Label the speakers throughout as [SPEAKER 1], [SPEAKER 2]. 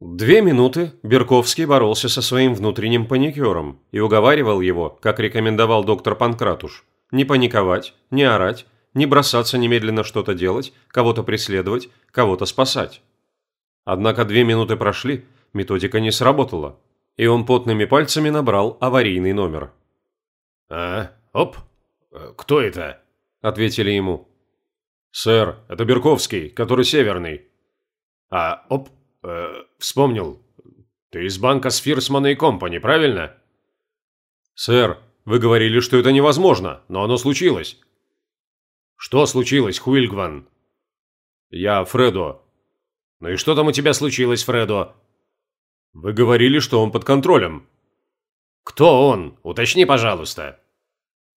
[SPEAKER 1] Две минуты Берковский боролся со своим внутренним паникером и уговаривал его, как рекомендовал доктор Панкратуш, не паниковать, не орать, не бросаться немедленно что-то делать, кого-то преследовать, кого-то спасать. Однако две минуты прошли, методика не сработала, и он потными пальцами набрал аварийный номер.
[SPEAKER 2] «А, оп, кто это?»
[SPEAKER 1] – ответили ему.
[SPEAKER 2] «Сэр, это Берковский, который северный». «А, оп, Э, вспомнил. Ты из банка Сфирсмана и Компани, правильно?
[SPEAKER 1] Сэр, вы говорили, что это невозможно, но оно случилось.
[SPEAKER 2] Что случилось, Хуильгван?
[SPEAKER 1] Я Фредо.
[SPEAKER 2] Ну и что там у тебя случилось, Фредо?
[SPEAKER 1] Вы говорили, что он под контролем.
[SPEAKER 2] Кто он? Уточни, пожалуйста.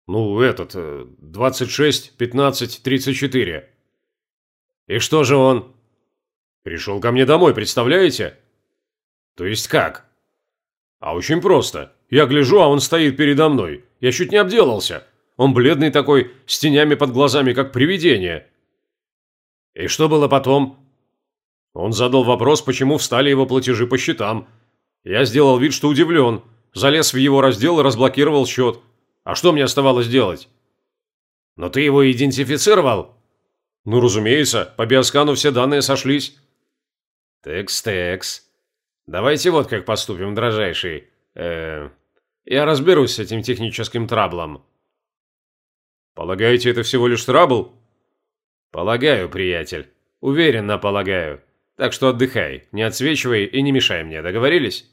[SPEAKER 1] Ну, этот, 26, 15, 34.
[SPEAKER 2] И что же он?
[SPEAKER 1] Пришел ко мне домой, представляете?
[SPEAKER 2] То есть как?
[SPEAKER 1] А очень просто. Я гляжу, а он стоит передо мной. Я чуть не обделался. Он бледный такой, с тенями под глазами, как привидение.
[SPEAKER 2] И что было потом?
[SPEAKER 1] Он задал вопрос, почему встали его платежи по счетам. Я сделал вид, что удивлен. Залез в его раздел и разблокировал счет. А что мне оставалось делать?
[SPEAKER 2] Но ты его идентифицировал?
[SPEAKER 1] Ну, разумеется, по биоскану все данные сошлись.
[SPEAKER 2] Текс-текс. Давайте вот как поступим, дрожайший. Э,
[SPEAKER 1] я разберусь с этим техническим траблом. Полагаете, это всего лишь трабл?
[SPEAKER 2] Полагаю, приятель. Уверенно полагаю. Так что отдыхай, не отсвечивай и не мешай мне, договорились?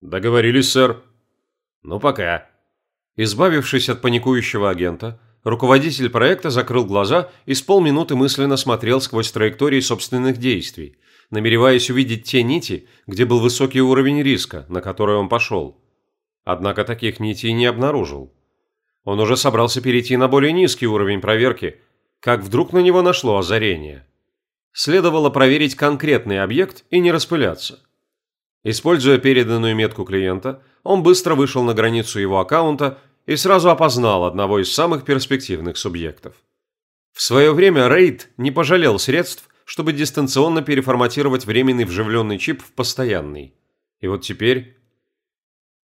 [SPEAKER 1] Договорились, сэр.
[SPEAKER 2] Ну, пока.
[SPEAKER 1] Избавившись от паникующего агента, руководитель проекта закрыл глаза и с полминуты мысленно смотрел сквозь траектории собственных действий, намереваясь увидеть те нити, где был высокий уровень риска, на который он пошел. Однако таких нитей не обнаружил. Он уже собрался перейти на более низкий уровень проверки, как вдруг на него нашло озарение. Следовало проверить конкретный объект и не распыляться. Используя переданную метку клиента, он быстро вышел на границу его аккаунта и сразу опознал одного из самых перспективных субъектов. В свое время Рейд не пожалел средств, чтобы дистанционно переформатировать временный вживленный чип в постоянный. И вот теперь...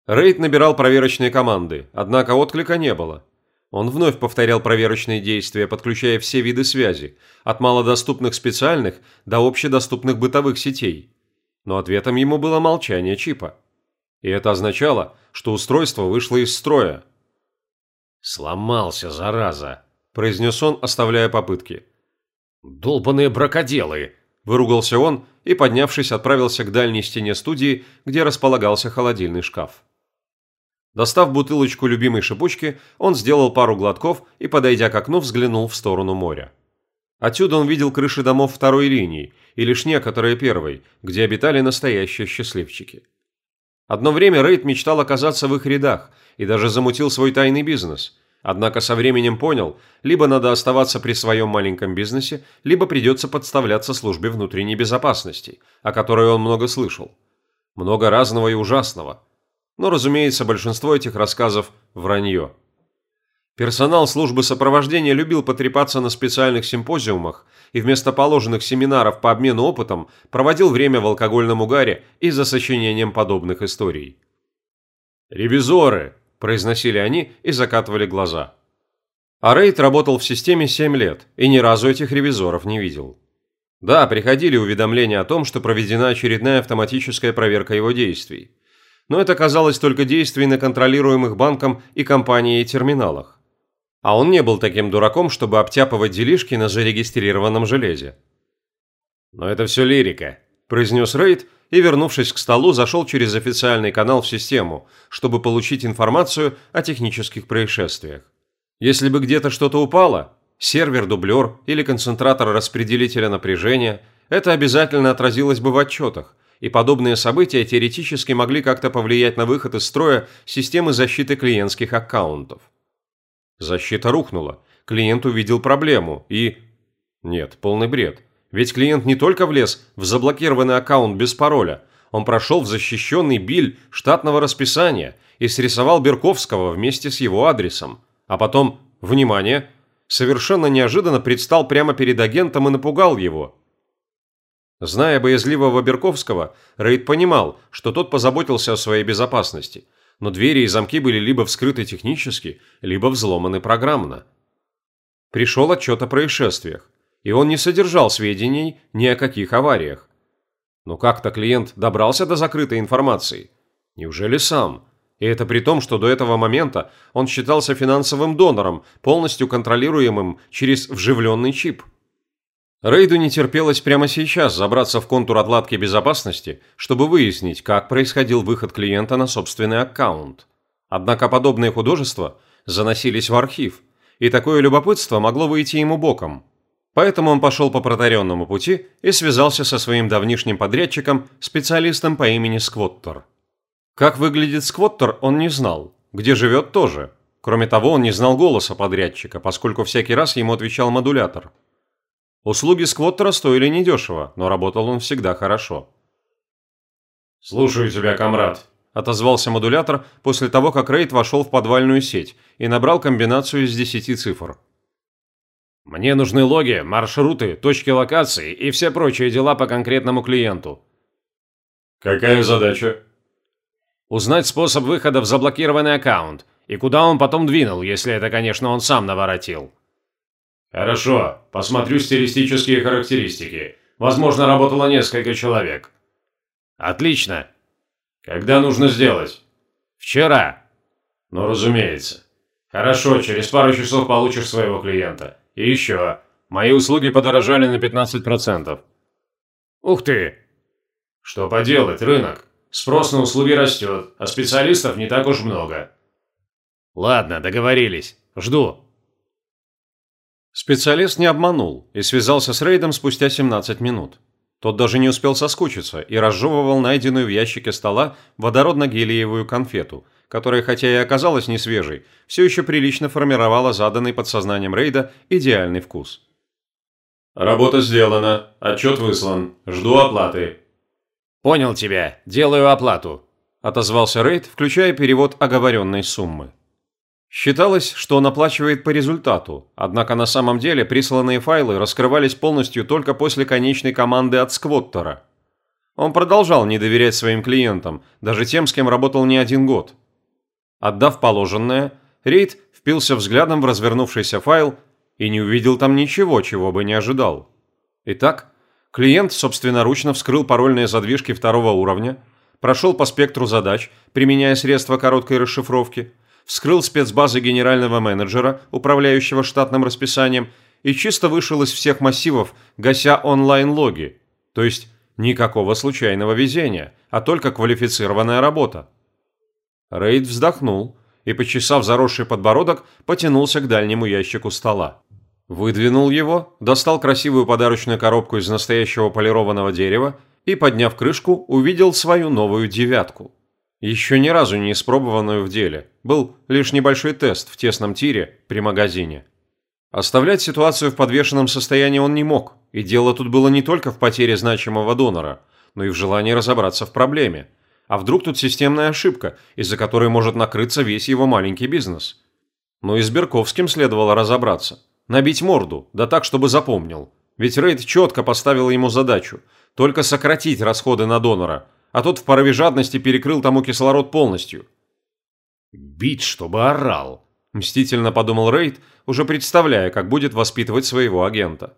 [SPEAKER 1] Рейд набирал проверочные команды, однако отклика не было. Он вновь повторял проверочные действия, подключая все виды связи, от малодоступных специальных до общедоступных бытовых сетей. Но ответом ему было молчание чипа. И это означало, что устройство вышло из строя.
[SPEAKER 2] «Сломался, зараза», –
[SPEAKER 1] произнес он, оставляя попытки.
[SPEAKER 2] «Долбаные бракоделы!»
[SPEAKER 1] – выругался он и, поднявшись, отправился к дальней стене студии, где располагался холодильный шкаф. Достав бутылочку любимой шипучки, он сделал пару глотков и, подойдя к окну, взглянул в сторону моря. Отсюда он видел крыши домов второй линии и лишь некоторые первой, где обитали настоящие счастливчики. Одно время Рейд мечтал оказаться в их рядах и даже замутил свой тайный бизнес, Однако со временем понял, либо надо оставаться при своем маленьком бизнесе, либо придется подставляться службе внутренней безопасности, о которой он много слышал. Много разного и ужасного. Но, разумеется, большинство этих рассказов – вранье. Персонал службы сопровождения любил потрепаться на специальных симпозиумах и вместо положенных семинаров по обмену опытом проводил время в алкогольном угаре и за сочинением подобных историй. «Ревизоры!» Произносили они и закатывали глаза. А Рейд работал в системе 7 лет и ни разу этих ревизоров не видел. Да, приходили уведомления о том, что проведена очередная автоматическая проверка его действий. Но это казалось только действий на контролируемых банком и компанией терминалах. А он не был таким дураком, чтобы обтяпывать делишки на зарегистрированном железе. «Но это все лирика», – произнес Рейд – и, вернувшись к столу, зашел через официальный канал в систему, чтобы получить информацию о технических происшествиях. Если бы где-то что-то упало, сервер, дублер или концентратор распределителя напряжения, это обязательно отразилось бы в отчетах, и подобные события теоретически могли как-то повлиять на выход из строя системы защиты клиентских аккаунтов. Защита рухнула, клиент увидел проблему и... Нет, полный бред – ведь клиент не только влез в заблокированный аккаунт без пароля, он прошел в защищенный биль штатного расписания и срисовал Берковского вместе с его адресом. А потом, внимание, совершенно неожиданно предстал прямо перед агентом и напугал его. Зная боязливого Берковского, Рейд понимал, что тот позаботился о своей безопасности, но двери и замки были либо вскрыты технически, либо взломаны программно. Пришел отчет о происшествиях, и он не содержал сведений ни о каких авариях. Но как-то клиент добрался до закрытой информации. Неужели сам? И это при том, что до этого момента он считался финансовым донором, полностью контролируемым через вживленный чип. Рейду не терпелось прямо сейчас забраться в контур отладки безопасности, чтобы выяснить, как происходил выход клиента на собственный аккаунт. Однако подобные художества заносились в архив, и такое любопытство могло выйти ему боком. Поэтому он пошел по протаренному пути и связался со своим давнишним подрядчиком, специалистом по имени Сквоттер. Как выглядит Сквоттер, он не знал, где живет тоже. Кроме того, он не знал голоса подрядчика, поскольку всякий раз ему отвечал модулятор – Услуги сквоттера стоили недешево, но работал он всегда хорошо.
[SPEAKER 2] «Слушаю тебя, комрад», –
[SPEAKER 1] отозвался модулятор после того, как Рейд вошел в подвальную сеть и набрал комбинацию из 10 цифр.
[SPEAKER 2] «Мне нужны логи, маршруты, точки локации и все прочие дела по конкретному клиенту».
[SPEAKER 3] «Какая задача?»
[SPEAKER 2] «Узнать способ выхода в заблокированный аккаунт и куда он потом двинул, если это, конечно, он сам наворотил».
[SPEAKER 3] Хорошо, посмотрю стилистические характеристики. Возможно, работало несколько человек.
[SPEAKER 2] Отлично.
[SPEAKER 3] Когда нужно сделать?
[SPEAKER 2] Вчера.
[SPEAKER 3] Ну, разумеется. Хорошо, через пару часов получишь своего клиента. И еще. Мои услуги подорожали на 15%.
[SPEAKER 2] Ух ты!
[SPEAKER 3] Что поделать, рынок. Спрос на услуги растет, а специалистов не так уж много.
[SPEAKER 2] Ладно, договорились. Жду.
[SPEAKER 1] Специалист не обманул и связался с рейдом спустя 17 минут. Тот даже не успел соскучиться и разжевывал найденную в ящике стола водородно-гелиевую конфету, которая, хотя и оказалась не свежей, все еще прилично формировала заданный подсознанием рейда идеальный вкус.
[SPEAKER 3] «Работа сделана. Отчет выслан. Жду оплаты».
[SPEAKER 2] «Понял тебя. Делаю оплату», –
[SPEAKER 1] отозвался рейд, включая перевод оговоренной суммы. Считалось, что он оплачивает по результату, однако на самом деле присланные файлы раскрывались полностью только после конечной команды от сквоттера. Он продолжал не доверять своим клиентам, даже тем, с кем работал не один год. Отдав положенное, Рейд впился взглядом в развернувшийся файл и не увидел там ничего, чего бы не ожидал. Итак, клиент собственноручно вскрыл парольные задвижки второго уровня, прошел по спектру задач, применяя средства короткой расшифровки – вскрыл спецбазы генерального менеджера, управляющего штатным расписанием, и чисто вышел из всех массивов, гася онлайн-логи. То есть никакого случайного везения, а только квалифицированная работа. Рейд вздохнул и, почесав заросший подбородок, потянулся к дальнему ящику стола. Выдвинул его, достал красивую подарочную коробку из настоящего полированного дерева и, подняв крышку, увидел свою новую девятку – еще ни разу не испробованную в деле. Был лишь небольшой тест в тесном тире при магазине. Оставлять ситуацию в подвешенном состоянии он не мог, и дело тут было не только в потере значимого донора, но и в желании разобраться в проблеме. А вдруг тут системная ошибка, из-за которой может накрыться весь его маленький бизнес? Но и с Берковским следовало разобраться. Набить морду, да так, чтобы запомнил. Ведь Рейд четко поставил ему задачу – только сократить расходы на донора – а тот в порыве жадности перекрыл тому кислород полностью.
[SPEAKER 2] «Бить, чтобы орал», –
[SPEAKER 1] мстительно подумал Рейд, уже представляя, как будет воспитывать своего агента.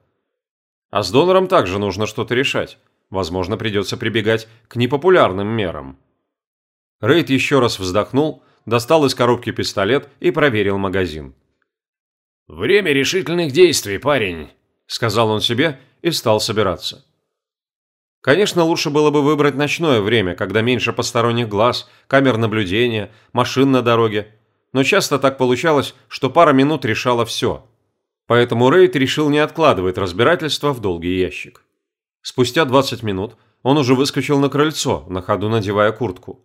[SPEAKER 1] А с донором также нужно что-то решать. Возможно, придется прибегать к непопулярным мерам. Рейд еще раз вздохнул, достал из коробки пистолет и проверил магазин.
[SPEAKER 2] «Время решительных действий, парень», – сказал он себе и стал собираться.
[SPEAKER 1] Конечно, лучше было бы выбрать ночное время, когда меньше посторонних глаз, камер наблюдения, машин на дороге. Но часто так получалось, что пара минут решала все. Поэтому Рейд решил не откладывать разбирательство в долгий ящик. Спустя 20 минут он уже выскочил на крыльцо, на ходу надевая куртку.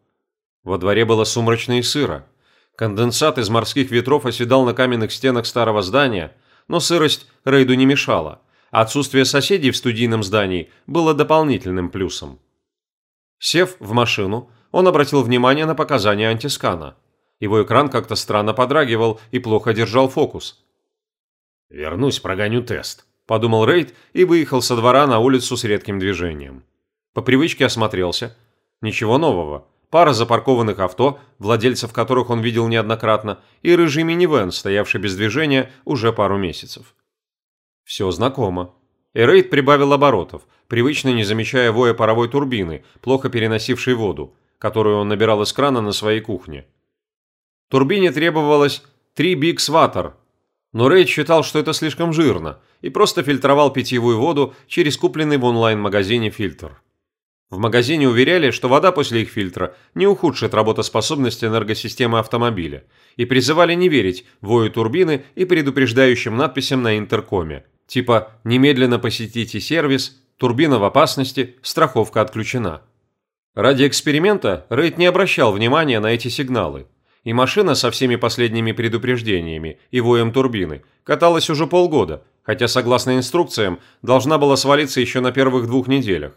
[SPEAKER 1] Во дворе было сумрачно и сыро. Конденсат из морских ветров оседал на каменных стенах старого здания, но сырость Рейду не мешала – Отсутствие соседей в студийном здании было дополнительным плюсом. Сев в машину, он обратил внимание на показания антискана. Его экран как-то странно подрагивал и плохо держал фокус.
[SPEAKER 2] «Вернусь, прогоню тест»,
[SPEAKER 1] подумал Рейд и выехал со двора на улицу с редким движением. По привычке осмотрелся. Ничего нового. Пара запаркованных авто, владельцев которых он видел неоднократно, и рыжий минивэн, стоявший без движения уже пару месяцев. Все знакомо. И Рейд прибавил оборотов, привычно не замечая воя паровой турбины, плохо переносившей воду, которую он набирал из крана на своей кухне. Турбине требовалось 3 бикс ватер, но Рейд считал, что это слишком жирно, и просто фильтровал питьевую воду через купленный в онлайн-магазине фильтр. В магазине уверяли, что вода после их фильтра не ухудшит работоспособность энергосистемы автомобиля, и призывали не верить вою турбины и предупреждающим надписям на интеркоме, типа «немедленно посетите сервис», «турбина в опасности», «страховка отключена». Ради эксперимента Рейд не обращал внимания на эти сигналы, и машина со всеми последними предупреждениями и воем турбины каталась уже полгода, хотя, согласно инструкциям, должна была свалиться еще на первых двух неделях.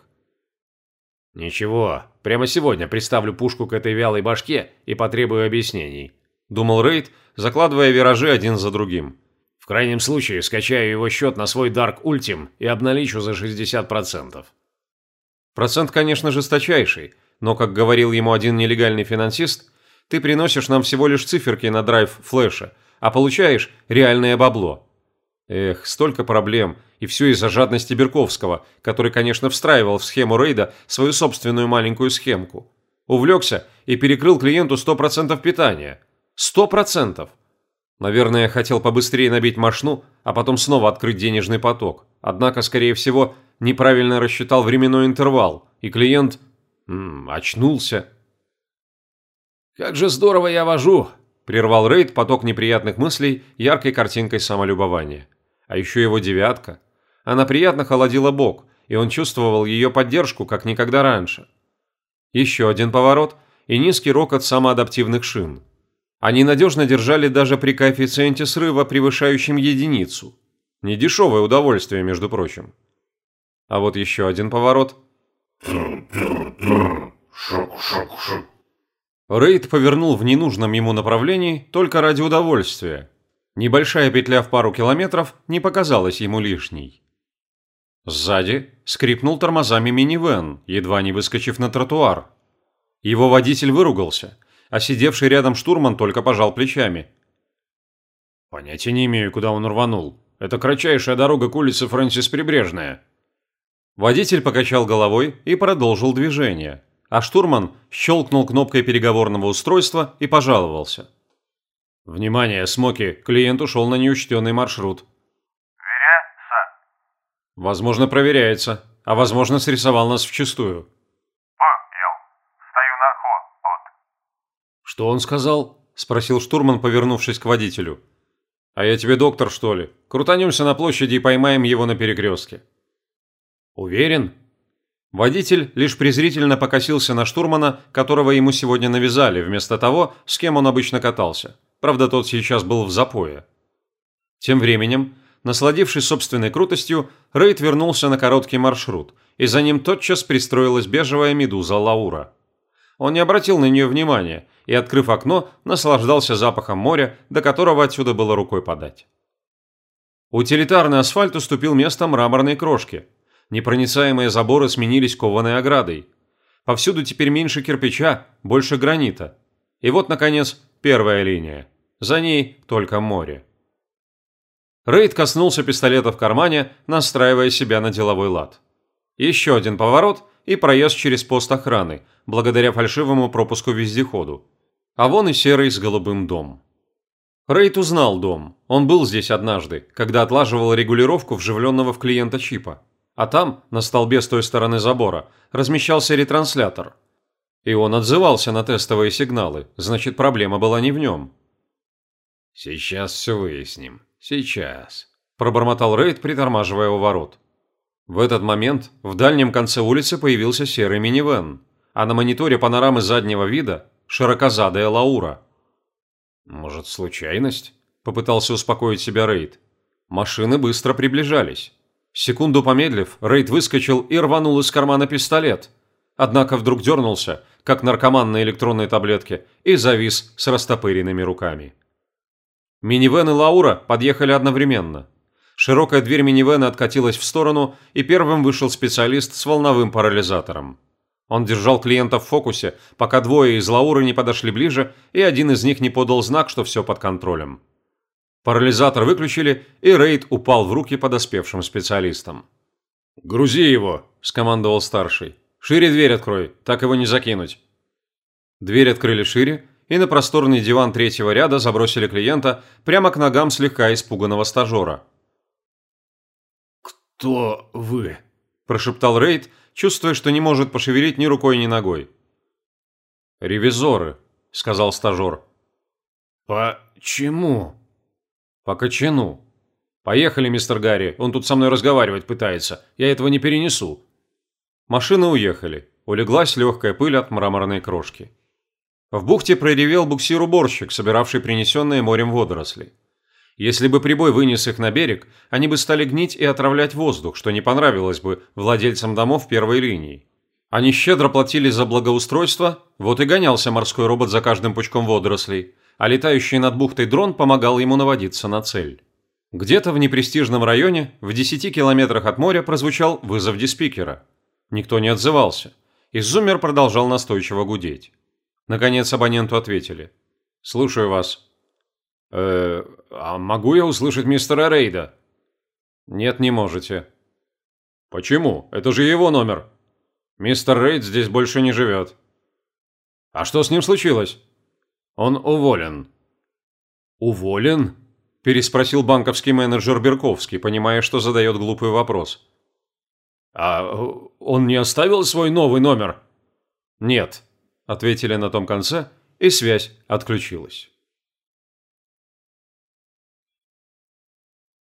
[SPEAKER 2] «Ничего, прямо сегодня приставлю пушку к этой вялой башке и потребую объяснений», – думал Рейд, закладывая виражи один за другим. «В крайнем случае скачаю его счет на свой Dark Ultim и обналичу за 60%.
[SPEAKER 1] Процент, конечно, жесточайший, но, как говорил ему один нелегальный финансист, ты приносишь нам всего лишь циферки на драйв флеша, а получаешь реальное бабло. Эх, столько проблем, и все из-за жадности Берковского, который, конечно, встраивал в схему рейда свою собственную маленькую схемку. Увлекся и перекрыл клиенту 100% питания. 100%! Наверное, хотел побыстрее набить машну, а потом снова открыть денежный поток. Однако, скорее всего, неправильно рассчитал временной интервал, и клиент... М очнулся.
[SPEAKER 2] «Как же здорово я вожу!» – прервал Рейд поток неприятных мыслей яркой картинкой самолюбования а еще его девятка. Она приятно холодила бок, и он чувствовал ее поддержку, как никогда раньше. Еще один поворот и низкий рокот самоадаптивных шин. Они надежно держали даже при коэффициенте срыва, превышающем единицу. Недешевое удовольствие, между прочим. А вот еще один поворот. Рейд повернул в ненужном ему направлении только ради удовольствия, Небольшая петля в пару километров не показалась ему лишней. Сзади скрипнул тормозами минивэн, едва не выскочив на тротуар. Его водитель выругался, а сидевший рядом штурман только пожал плечами. «Понятия не имею, куда он рванул. Это кратчайшая дорога к улице Фрэнсис Прибрежная».
[SPEAKER 1] Водитель покачал головой и продолжил движение, а штурман щелкнул кнопкой переговорного устройства и пожаловался –
[SPEAKER 2] «Внимание, Смоки, клиент ушел на неучтенный маршрут».
[SPEAKER 4] «Веряется?»
[SPEAKER 1] «Возможно, проверяется, а возможно, срисовал нас вчистую».
[SPEAKER 4] «Понял. Стою на ход.
[SPEAKER 1] «Что он сказал?» – спросил штурман, повернувшись к водителю. «А я тебе доктор, что ли? Крутанемся на площади и поймаем его на перекрестке». «Уверен?» Водитель лишь презрительно покосился на штурмана, которого ему сегодня навязали, вместо того, с кем он обычно катался. Правда, тот сейчас был в запое. Тем временем, насладившись собственной крутостью, Рейд вернулся на короткий маршрут, и за ним тотчас пристроилась бежевая медуза Лаура. Он не обратил на нее внимания и, открыв окно, наслаждался запахом моря, до которого отсюда было рукой подать. Утилитарный асфальт уступил место мраморной крошке. Непроницаемые заборы сменились кованой оградой. Повсюду теперь меньше кирпича, больше гранита. И вот, наконец, первая линия. За ней только море. Рейд коснулся пистолета в кармане, настраивая себя на деловой лад. Еще один поворот и проезд через пост охраны, благодаря фальшивому пропуску вездеходу. А вон и серый с голубым дом. Рейд узнал дом. Он был здесь однажды, когда отлаживал регулировку вживленного в клиента чипа. А там, на столбе с той стороны забора, размещался ретранслятор. И он отзывался на тестовые сигналы, значит проблема была не в нем.
[SPEAKER 2] «Сейчас все выясним. Сейчас», –
[SPEAKER 1] пробормотал Рейд, притормаживая у ворот. В этот момент в дальнем конце улицы появился серый минивэн, а на мониторе панорамы заднего вида – широкозадая Лаура.
[SPEAKER 2] «Может, случайность?»
[SPEAKER 1] – попытался успокоить себя Рейд. Машины быстро приближались. Секунду помедлив, Рейд выскочил и рванул из кармана пистолет. Однако вдруг дернулся, как наркоман на электронной таблетке, и завис с растопыренными руками. Минивэн и Лаура подъехали одновременно. Широкая дверь минивэна откатилась в сторону, и первым вышел специалист с волновым парализатором. Он держал клиента в фокусе, пока двое из Лауры не подошли ближе, и один из них не подал знак, что все под контролем. Парализатор выключили, и рейд упал в руки подоспевшим специалистам.
[SPEAKER 2] «Грузи его», – скомандовал старший. «Шире дверь открой, так его не закинуть».
[SPEAKER 1] Дверь открыли шире, и на просторный диван третьего ряда забросили клиента прямо к ногам слегка испуганного стажера.
[SPEAKER 2] «Кто вы?»
[SPEAKER 1] – прошептал Рейд, чувствуя, что не может пошевелить ни рукой, ни ногой.
[SPEAKER 2] «Ревизоры», – сказал стажер.
[SPEAKER 3] «Почему?»
[SPEAKER 1] «По кочану. Поехали, мистер Гарри, он тут со мной разговаривать пытается. Я этого не перенесу». Машины уехали. Улеглась легкая пыль от мраморной крошки. В бухте проревел буксир-уборщик, собиравший принесенные морем водоросли. Если бы прибой вынес их на берег, они бы стали гнить и отравлять воздух, что не понравилось бы владельцам домов первой линии. Они щедро платили за благоустройство, вот и гонялся морской робот за каждым пучком водорослей, а летающий над бухтой дрон помогал ему наводиться на цель. Где-то в непрестижном районе, в 10 километрах от моря, прозвучал вызов диспикера. Никто не отзывался, и зуммер продолжал настойчиво гудеть. Наконец абоненту ответили. «Слушаю вас».
[SPEAKER 2] «Э, а могу я услышать мистера Рейда?»
[SPEAKER 1] «Нет, не можете».
[SPEAKER 2] «Почему? Это же его номер».
[SPEAKER 1] «Мистер Рейд здесь больше не живет».
[SPEAKER 2] «А что с ним случилось?»
[SPEAKER 1] «Он уволен».
[SPEAKER 2] «Уволен?»
[SPEAKER 1] – переспросил банковский менеджер Берковский, понимая, что задает глупый вопрос.
[SPEAKER 2] «А он не оставил свой новый номер?»
[SPEAKER 1] «Нет», – ответили на том конце, и связь отключилась.